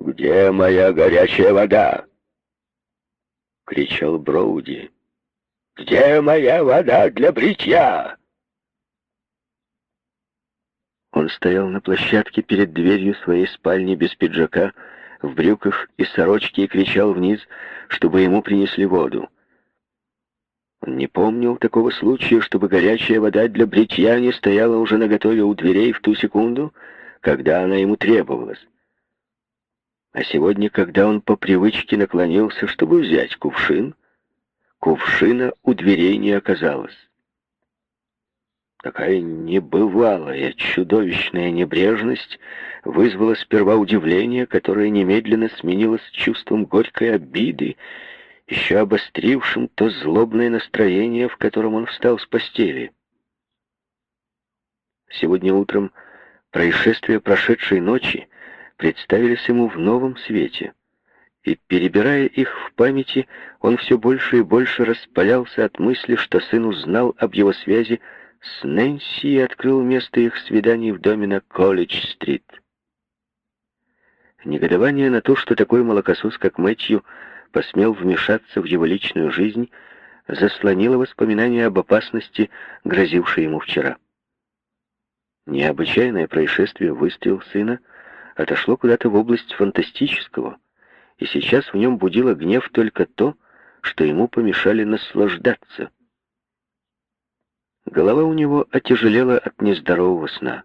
«Где моя горячая вода?» — кричал Броуди. «Где моя вода для бритья?» Он стоял на площадке перед дверью своей спальни без пиджака, в брюках и сорочке и кричал вниз, чтобы ему принесли воду. Он не помнил такого случая, чтобы горячая вода для бритья не стояла уже наготове у дверей в ту секунду, когда она ему требовалась. А сегодня, когда он по привычке наклонился, чтобы взять кувшин, кувшина у дверей не оказалось. Такая небывалая, чудовищная небрежность вызвала сперва удивление, которое немедленно сменилось чувством горькой обиды, еще обострившим то злобное настроение, в котором он встал с постели. Сегодня утром происшествия прошедшей ночи представились ему в новом свете, и, перебирая их в памяти, он все больше и больше распалялся от мысли, что сын узнал об его связи с Нэнси и открыл место их свиданий в доме на Колледж-стрит. Негодование на то, что такой молокосос, как Мэтью, посмел вмешаться в его личную жизнь, заслонило воспоминания об опасности, грозившей ему вчера. Необычайное происшествие, выстрел сына, отошло куда-то в область фантастического, и сейчас в нем будило гнев только то, что ему помешали наслаждаться — Голова у него отяжелела от нездорового сна.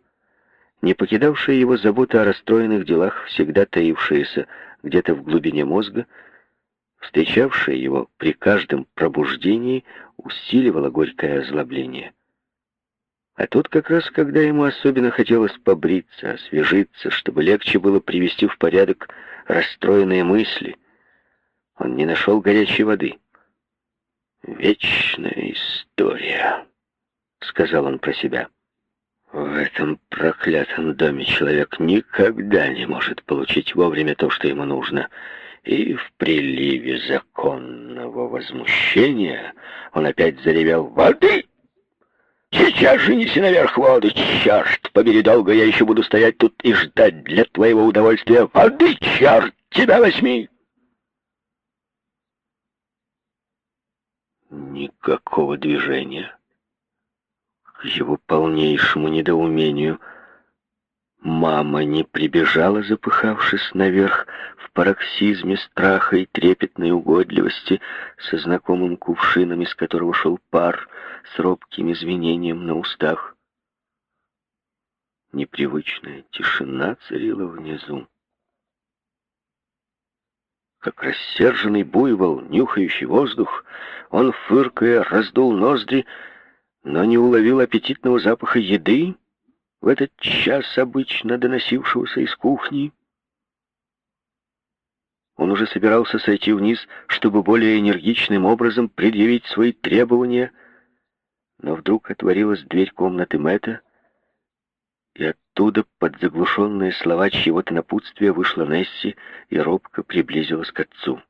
Не покидавшая его забота о расстроенных делах, всегда таившаяся где-то в глубине мозга, встречавшая его при каждом пробуждении, усиливала горькое озлобление. А тут как раз, когда ему особенно хотелось побриться, освежиться, чтобы легче было привести в порядок расстроенные мысли, он не нашел горячей воды. Вечная история. — сказал он про себя. В этом проклятом доме человек никогда не может получить вовремя то, что ему нужно. И в приливе законного возмущения он опять заревел «Воды!» «Сейчас же неси наверх воды, черт побери, долго я еще буду стоять тут и ждать для твоего удовольствия воды, черт тебя возьми!» Никакого движения к его полнейшему недоумению, мама не прибежала, запыхавшись наверх, в пароксизме страха и трепетной угодливости, со знакомым кувшином, из которого шел пар, с робким извинением на устах. Непривычная тишина царила внизу. Как рассерженный буйвол, нюхающий воздух, он, фыркая, раздул ноздри но не уловил аппетитного запаха еды в этот час обычно доносившегося из кухни. Он уже собирался сойти вниз, чтобы более энергичным образом предъявить свои требования, но вдруг отворилась дверь комнаты Мэтта, и оттуда под заглушенные слова чьего-то напутствия вышла Несси и робко приблизилась к отцу.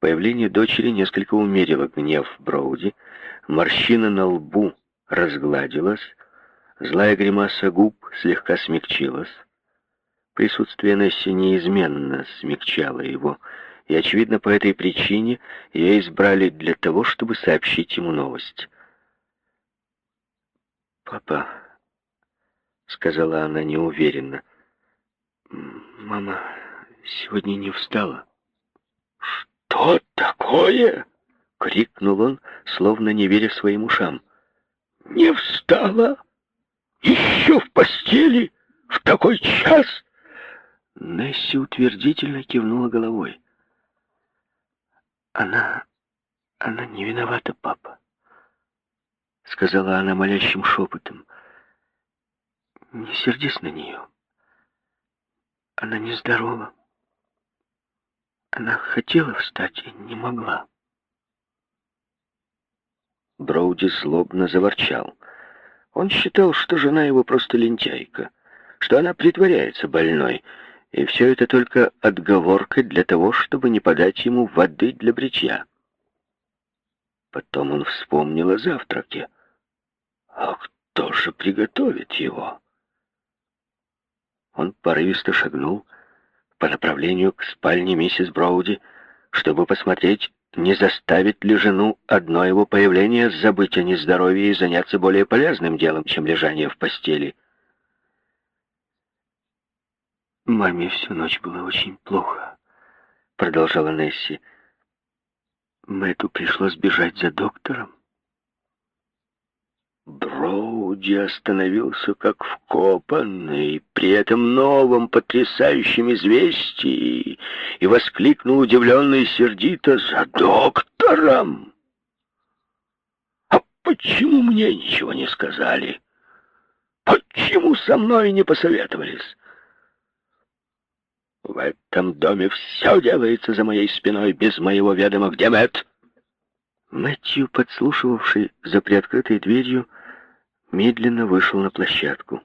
Появление дочери несколько умерило гнев Броуди, морщина на лбу разгладилась, злая гримаса губ слегка смягчилась. Присутствие Несси неизменно смягчало его, и, очевидно, по этой причине ее избрали для того, чтобы сообщить ему новость. «Папа», — сказала она неуверенно, — «мама сегодня не встала». «Что такое?» — крикнул он, словно не веря своим ушам. «Не встала? Еще в постели? В такой час?» Несси утвердительно кивнула головой. «Она... она не виновата, папа», — сказала она молящим шепотом. «Не сердись на нее. Она нездорова». Она хотела встать и не могла. Броуди злобно заворчал. Он считал, что жена его просто лентяйка, что она притворяется больной, и все это только отговорка для того, чтобы не подать ему воды для бритья. Потом он вспомнил о завтраке. А кто же приготовит его? Он порывисто шагнул по направлению к спальне миссис Броуди, чтобы посмотреть, не заставит ли жену одно его появление забыть о нездоровье и заняться более полезным делом, чем лежание в постели. «Маме всю ночь было очень плохо», — продолжала Несси. «Мэтту пришлось бежать за доктором. Броуди остановился как вкопанный, при этом новом потрясающем известии, и воскликнул удивленно и сердито «За доктором!» «А почему мне ничего не сказали? Почему со мной не посоветовались?» «В этом доме все делается за моей спиной, без моего ведома. Где Мэтт?» Мэтью, подслушивавший за приоткрытой дверью, медленно вышел на площадку.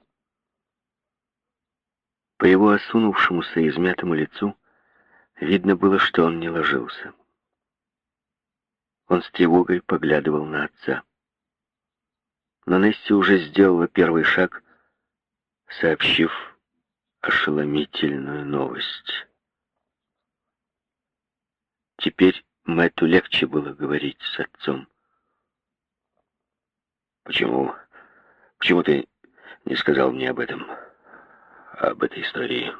По его осунувшемуся и измятому лицу видно было, что он не ложился. Он с тревогой поглядывал на отца. Но Несси уже сделала первый шаг, сообщив ошеломительную новость. Теперь Мэтту легче было говорить с отцом. «Почему? Почему ты не сказал мне об этом? Об этой истории?»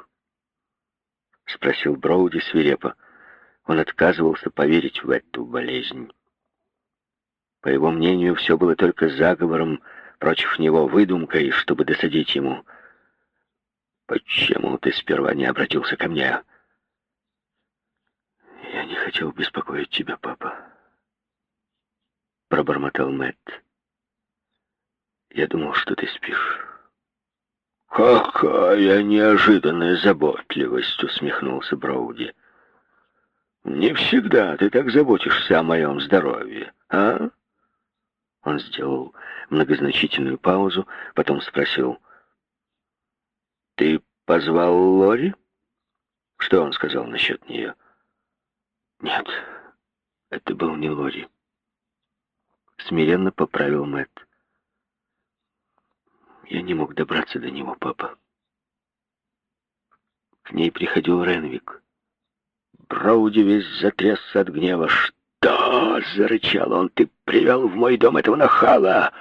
Спросил Броуди свирепо. Он отказывался поверить в эту болезнь. По его мнению, все было только заговором против него, выдумкой, чтобы досадить ему. «Почему ты сперва не обратился ко мне?» «Я не хотел беспокоить тебя, папа», — пробормотал Мэтт. «Я думал, что ты спишь». «Какая неожиданная заботливость!» — усмехнулся Броуди. «Не всегда ты так заботишься о моем здоровье, а?» Он сделал многозначительную паузу, потом спросил. «Ты позвал Лори?» «Что он сказал насчет нее?» Нет, это был не Лори. Смиренно поправил Мэтт. Я не мог добраться до него, папа. К ней приходил Ренвик. Броуди весь затрясся от гнева. «Что?» — зарычал он. «Ты привел в мой дом этого нахала!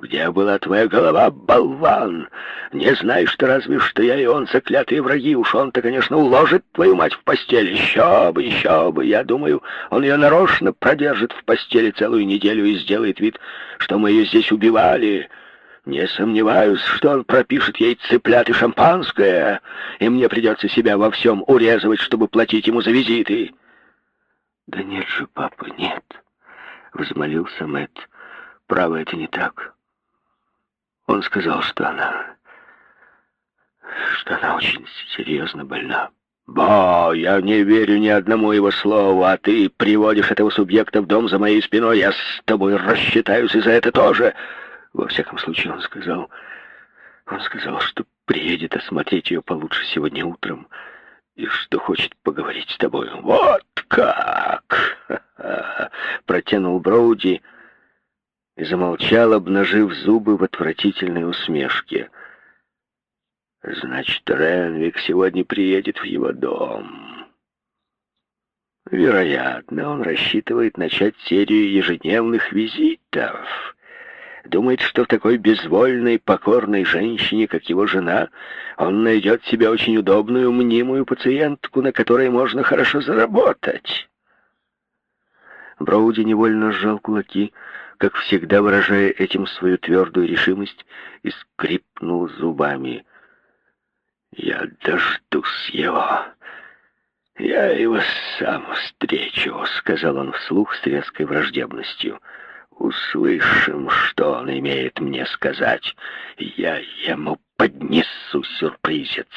Где была твоя голова, болван? Не знаешь ты разве, что я и он заклятые враги? Уж он-то, конечно, уложит твою мать в постель. Еще бы, еще бы. Я думаю, он ее нарочно продержит в постели целую неделю и сделает вид, что мы ее здесь убивали. Не сомневаюсь, что он пропишет ей цыплят и шампанское, и мне придется себя во всем урезывать, чтобы платить ему за визиты. «Да нет же, папа, нет», — взмолился Мэтт. «Право, это не так. Он сказал, что она... что она очень серьезно больна. «Ба, я не верю ни одному его слову, а ты приводишь этого субъекта в дом за моей спиной, я с тобой рассчитаюсь и за это тоже!» Во всяком случае, он сказал... Он сказал, что приедет осмотреть ее получше сегодня утром и что хочет поговорить с тобой. «Вот как!» — протянул Броуди, — и замолчал, обнажив зубы в отвратительной усмешке. «Значит, Ренвик сегодня приедет в его дом». Вероятно, он рассчитывает начать серию ежедневных визитов. Думает, что в такой безвольной, покорной женщине, как его жена, он найдет себе очень удобную, мнимую пациентку, на которой можно хорошо заработать. Броуди невольно сжал кулаки, как всегда выражая этим свою твердую решимость, и скрипнул зубами. «Я дождусь его. Я его сам встречу», — сказал он вслух с резкой враждебностью. «Услышим, что он имеет мне сказать. Я ему поднесу сюрпризец.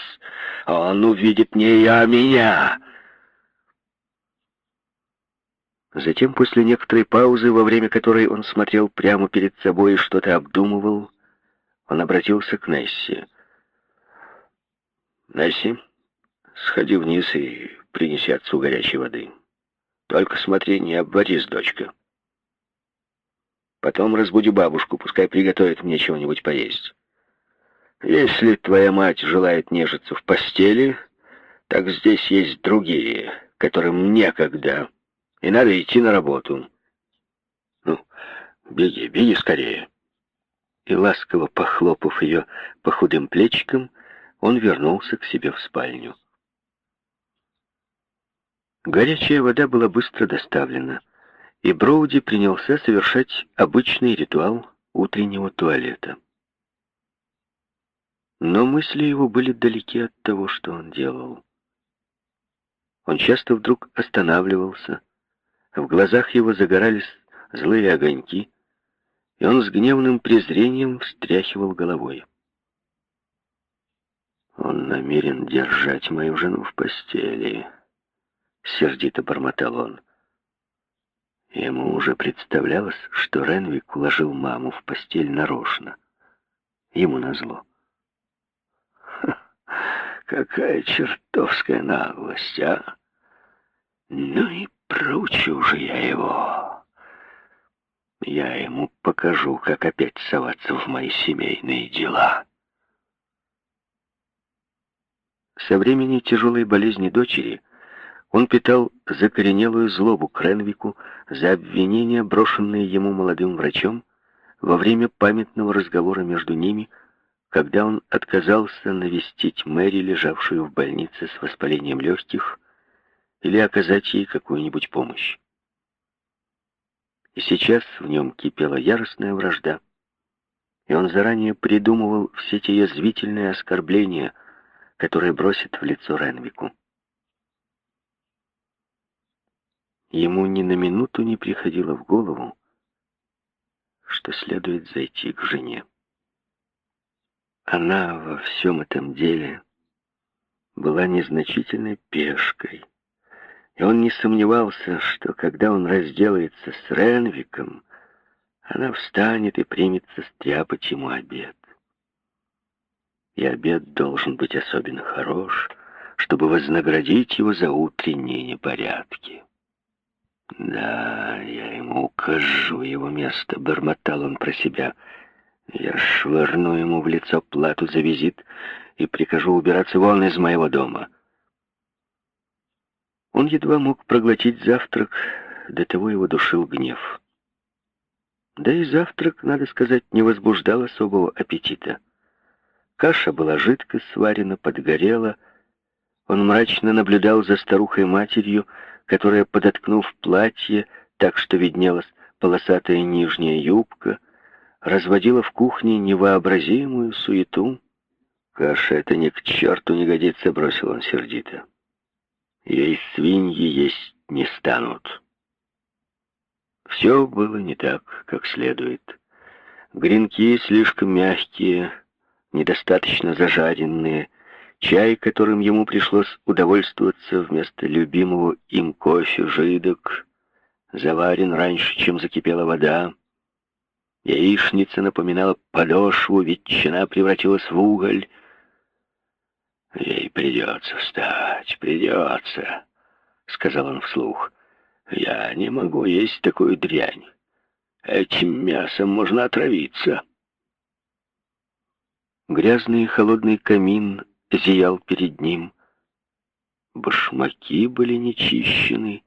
Он увидит не я, а меня». Затем, после некоторой паузы, во время которой он смотрел прямо перед собой и что-то обдумывал, он обратился к Несси. «Несси, сходи вниз и принеси отцу горячей воды. Только смотри, не обварись, дочка. Потом разбуди бабушку, пускай приготовит мне чего-нибудь поесть. Если твоя мать желает нежиться в постели, так здесь есть другие, которым некогда, и надо идти на работу. Ну, беги, беги скорее. И ласково похлопав ее по худым плечикам, он вернулся к себе в спальню. Горячая вода была быстро доставлена, и Броуди принялся совершать обычный ритуал утреннего туалета. Но мысли его были далеки от того, что он делал. Он часто вдруг останавливался, в глазах его загорались злые огоньки, и он с гневным презрением встряхивал головой. «Он намерен держать мою жену в постели», — сердито бормотал он. Ему уже представлялось, что Ренвик уложил маму в постель нарочно. Ему назло. Какая чертовская наглость, а! Ну и проучу же я его. Я ему покажу, как опять соваться в мои семейные дела. Со времени тяжелой болезни дочери он питал закоренелую злобу к Ренвику за обвинения, брошенные ему молодым врачом во время памятного разговора между ними — когда он отказался навестить Мэри, лежавшую в больнице с воспалением легких, или оказать ей какую-нибудь помощь. И сейчас в нем кипела яростная вражда, и он заранее придумывал все те язвительные оскорбления, которые бросит в лицо Ренвику. Ему ни на минуту не приходило в голову, что следует зайти к жене. Она во всем этом деле была незначительной пешкой, и он не сомневался, что когда он разделается с Ренвиком, она встанет и примется стряпать ему обед. И обед должен быть особенно хорош, чтобы вознаградить его за утренние непорядки. «Да, я ему укажу его место», — бормотал он про себя, — я швырну ему в лицо плату за визит и прикажу убираться вон из моего дома. Он едва мог проглотить завтрак, до того его душил гнев. Да и завтрак, надо сказать, не возбуждал особого аппетита. Каша была жидко сварена, подгорела. Он мрачно наблюдал за старухой-матерью, которая, подоткнув платье, так что виднелась полосатая нижняя юбка, разводила в кухне невообразимую суету. «Каша это ни к черту не годится», — бросил он сердито. «Ей свиньи есть не станут». Все было не так, как следует. Гренки слишком мягкие, недостаточно зажаренные, чай, которым ему пришлось удовольствоваться вместо любимого им кофе, жидок, заварен раньше, чем закипела вода. Яичница напоминала подошву, ветчина превратилась в уголь. «Ей придется встать, придется», — сказал он вслух. «Я не могу есть такую дрянь. Этим мясом можно отравиться». Грязный холодный камин зиял перед ним. Башмаки были нечищены.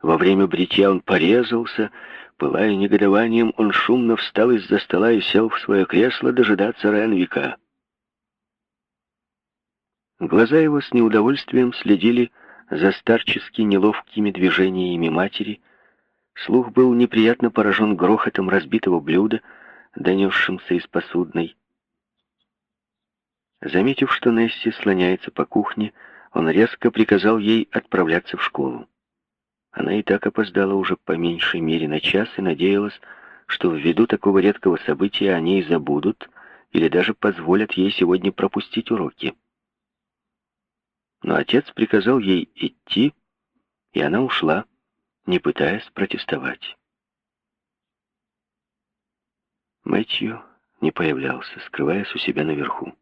Во время бритья он порезался, Пылая негодованием, он шумно встал из-за стола и сел в свое кресло дожидаться Ренвика. Глаза его с неудовольствием следили за старчески неловкими движениями матери. Слух был неприятно поражен грохотом разбитого блюда, донесшимся из посудной. Заметив, что Несси слоняется по кухне, он резко приказал ей отправляться в школу. Она и так опоздала уже по меньшей мере на час и надеялась, что ввиду такого редкого события они и забудут или даже позволят ей сегодня пропустить уроки. Но отец приказал ей идти, и она ушла, не пытаясь протестовать. Мэтью не появлялся, скрываясь у себя наверху.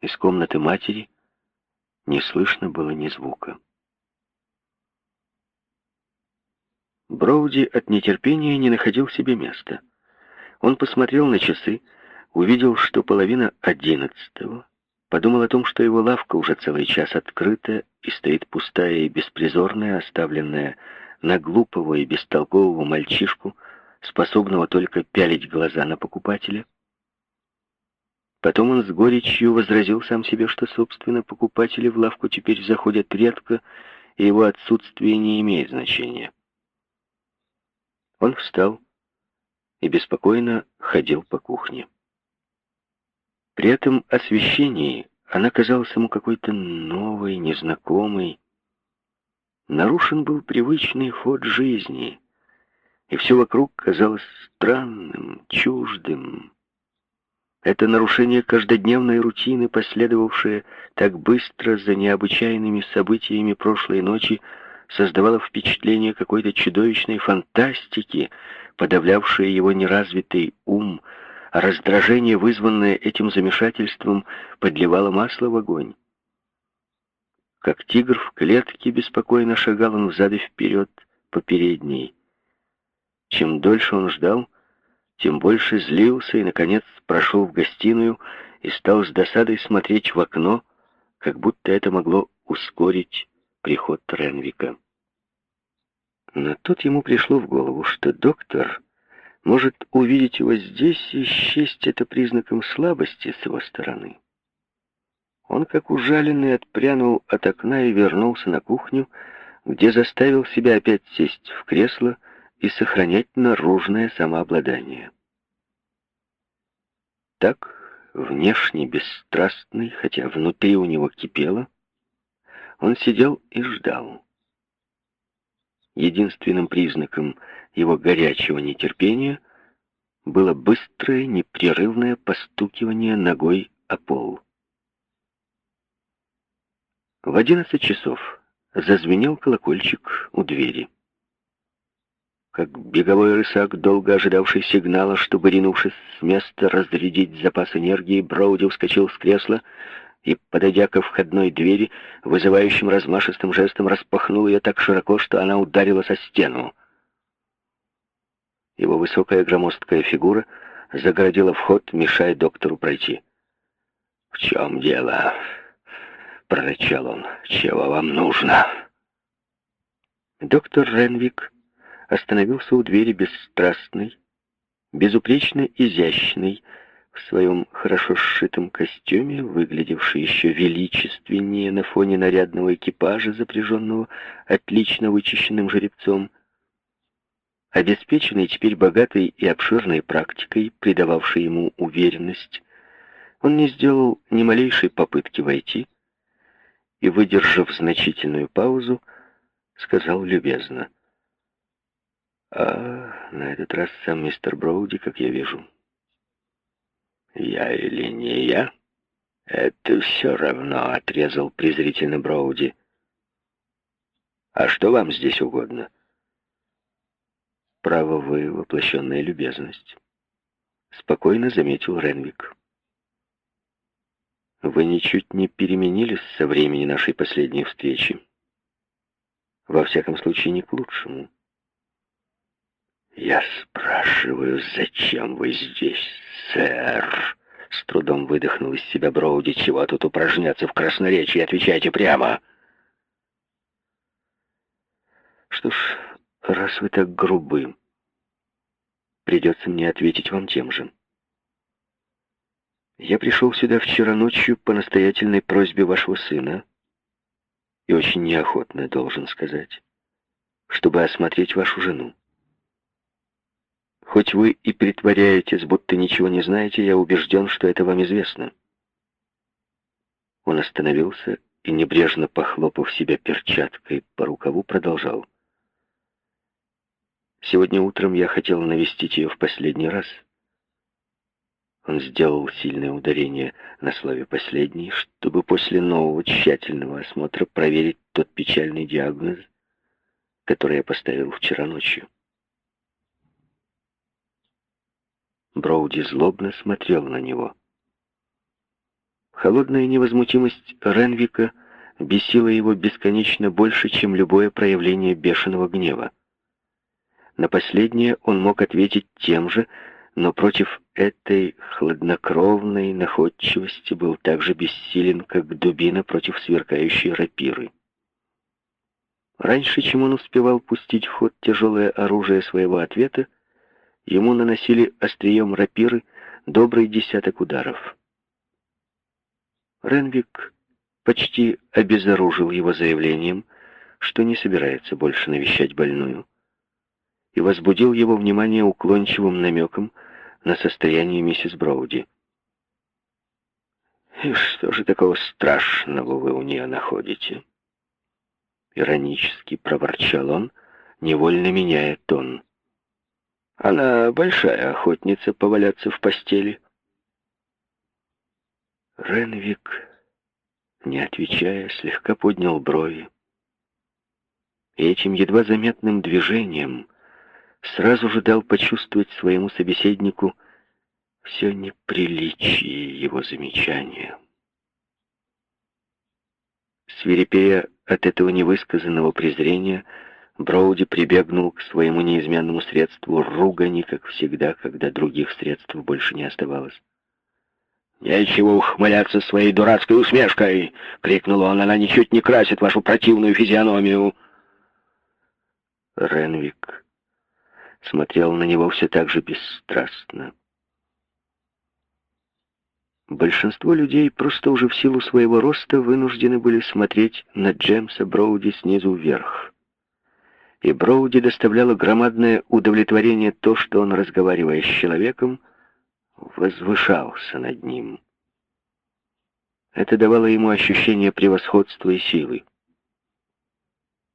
Из комнаты матери не слышно было ни звука. Броуди от нетерпения не находил себе места. Он посмотрел на часы. увидел, что половина одиннадцатого, подумал о том, что его лавка уже целый час открыта и стоит пустая и беспризорная, оставленная на глупого и бестолкового мальчишку, способного только пялить глаза на покупателя. Потом он с горечью возразил сам себе, что, собственно, покупатели в лавку теперь заходят редко, и его отсутствие не имеет значения. Он встал и беспокойно ходил по кухне. При этом освещении она казалась ему какой-то новой, незнакомой. Нарушен был привычный ход жизни, и все вокруг казалось странным, чуждым. Это нарушение каждодневной рутины, последовавшее так быстро за необычайными событиями прошлой ночи, создавало впечатление какой-то чудовищной фантастики, подавлявшей его неразвитый ум, а раздражение, вызванное этим замешательством, подливало масло в огонь. Как тигр в клетке беспокойно шагал он взад и вперед по передней. Чем дольше он ждал, тем больше злился и, наконец, прошел в гостиную и стал с досадой смотреть в окно, как будто это могло ускорить приход Ренвика. Но тут ему пришло в голову, что доктор может увидеть его здесь и счесть это признаком слабости с его стороны. Он, как ужаленный, отпрянул от окна и вернулся на кухню, где заставил себя опять сесть в кресло и сохранять наружное самообладание. Так, внешне бесстрастный, хотя внутри у него кипело, он сидел и ждал. Единственным признаком его горячего нетерпения было быстрое, непрерывное постукивание ногой о пол. В одиннадцать часов зазвенел колокольчик у двери. Как беговой рысак, долго ожидавший сигнала, чтобы, ринувшись с места, разрядить запас энергии, Броуди вскочил с кресла, и, подойдя ко входной двери, вызывающим размашистым жестом распахнул ее так широко, что она ударила со стену. Его высокая громоздкая фигура загородила вход, мешая доктору пройти. «В чем дело?» — прорычал он. «Чего вам нужно?» Доктор Ренвик остановился у двери бесстрастный, безупречно изящный, в своем хорошо сшитом костюме, выглядевший еще величественнее на фоне нарядного экипажа, запряженного отлично вычищенным жеребцом, обеспеченный теперь богатой и обширной практикой, придававшей ему уверенность, он не сделал ни малейшей попытки войти и, выдержав значительную паузу, сказал любезно, «А на этот раз сам мистер Броуди, как я вижу». «Я или не я?» «Это все равно», — отрезал презрительно Броуди. «А что вам здесь угодно?» «Право вы, воплощенная любезность», — спокойно заметил Ренвик. «Вы ничуть не переменились со времени нашей последней встречи. Во всяком случае, не к лучшему». «Я спрашиваю, зачем вы здесь, сэр?» С трудом выдохнул из себя Броуди. «Чего тут упражняться в красноречии? Отвечайте прямо!» «Что ж, раз вы так грубы, придется мне ответить вам тем же. Я пришел сюда вчера ночью по настоятельной просьбе вашего сына, и очень неохотно, должен сказать, чтобы осмотреть вашу жену. Хоть вы и притворяетесь, будто ничего не знаете, я убежден, что это вам известно. Он остановился и, небрежно похлопав себя перчаткой по рукаву, продолжал. Сегодня утром я хотел навестить ее в последний раз. Он сделал сильное ударение на слове «последний», чтобы после нового тщательного осмотра проверить тот печальный диагноз, который я поставил вчера ночью. Броуди злобно смотрел на него. Холодная невозмутимость Ренвика бесила его бесконечно больше, чем любое проявление бешеного гнева. На последнее он мог ответить тем же, но против этой хладнокровной находчивости был так же бессилен, как дубина против сверкающей рапиры. Раньше, чем он успевал пустить в ход тяжелое оружие своего ответа, ему наносили острием рапиры добрый десяток ударов. Ренвик почти обезоружил его заявлением, что не собирается больше навещать больную, и возбудил его внимание уклончивым намеком на состояние миссис Броуди. «И что же такого страшного вы у нее находите?» Иронически проворчал он, невольно меняя тон. «Она большая охотница поваляться в постели». Ренвик, не отвечая, слегка поднял брови. И этим едва заметным движением сразу же дал почувствовать своему собеседнику все неприличие его замечания. Свирепея от этого невысказанного презрения, Броуди прибегнул к своему неизменному средству ругани, как всегда, когда других средств больше не оставалось. «Нечего ухмыляться своей дурацкой усмешкой!» — крикнул он. «Она ничуть не красит вашу противную физиономию!» Ренвик смотрел на него все так же бесстрастно. Большинство людей просто уже в силу своего роста вынуждены были смотреть на Джемса Броуди снизу вверх. И Броуди доставляло громадное удовлетворение то, что он, разговаривая с человеком, возвышался над ним. Это давало ему ощущение превосходства и силы.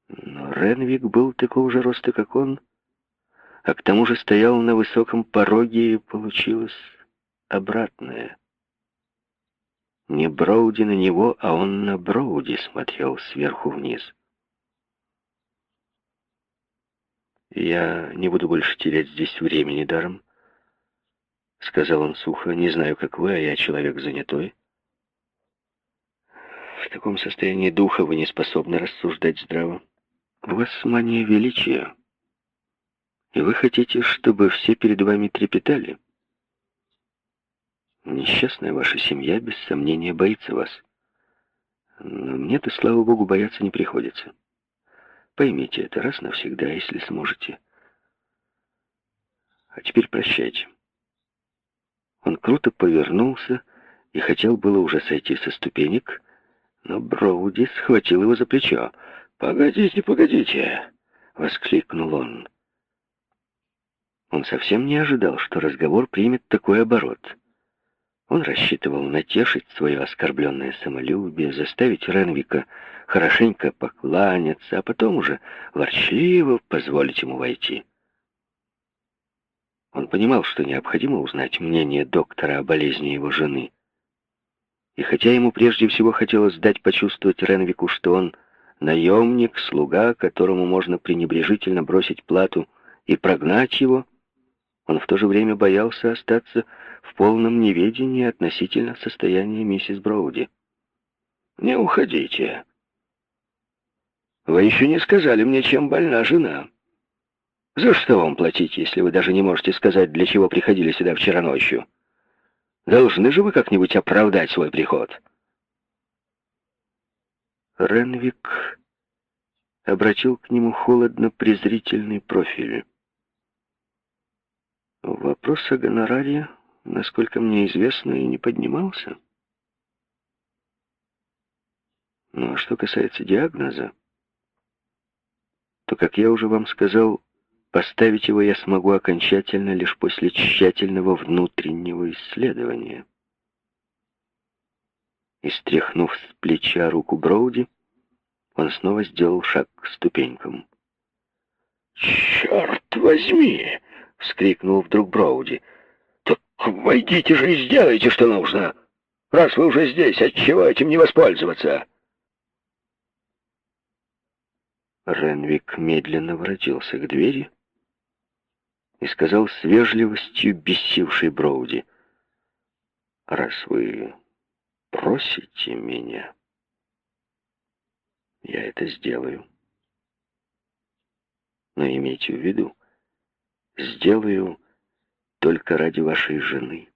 Но Ренвик был такого же роста, как он, а к тому же стоял на высоком пороге, и получилось обратное. Не Броуди на него, а он на Броуди смотрел сверху вниз. «Я не буду больше терять здесь времени даром», — сказал он сухо. «Не знаю, как вы, а я человек занятой. В таком состоянии духа вы не способны рассуждать здраво. У вас мания величия, и вы хотите, чтобы все перед вами трепетали». Несчастная ваша семья, без сомнения, боится вас. Но мне-то, слава богу, бояться не приходится. Поймите это раз навсегда, если сможете. А теперь прощайте. Он круто повернулся и хотел было уже сойти со ступенек, но Броуди схватил его за плечо. «Погодите, погодите!» — воскликнул он. Он совсем не ожидал, что разговор примет такой оборот. Он рассчитывал натешить свое оскорбленное самолюбие, заставить Ренвика хорошенько покланяться, а потом уже ворчливо позволить ему войти. Он понимал, что необходимо узнать мнение доктора о болезни его жены. И хотя ему прежде всего хотелось дать почувствовать Ренвику, что он наемник, слуга, которому можно пренебрежительно бросить плату и прогнать его, он в то же время боялся остаться в полном неведении относительно состояния миссис Броуди. «Не уходите. Вы еще не сказали мне, чем больна жена. За что вам платить, если вы даже не можете сказать, для чего приходили сюда вчера ночью? Должны же вы как-нибудь оправдать свой приход». Ренвик обратил к нему холодно-презрительный профиль. Вопрос о гонораре, насколько мне известно, и не поднимался. Ну а что касается диагноза, то, как я уже вам сказал, поставить его я смогу окончательно лишь после тщательного внутреннего исследования. И стряхнув с плеча руку Броуди, он снова сделал шаг к ступенькам. «Черт возьми!» — вскрикнул вдруг Броуди. «Так войдите же и сделайте, что нужно! Раз вы уже здесь, отчего этим не воспользоваться?» Ренвик медленно воротился к двери и сказал с вежливостью бесившей Броуди, «Раз вы просите меня, я это сделаю. Но имейте в виду, сделаю только ради вашей жены.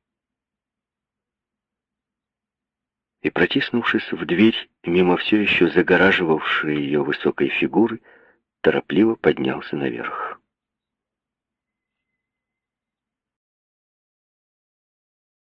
И, протиснувшись в дверь, мимо все еще загораживавшей ее высокой фигуры, торопливо поднялся наверх.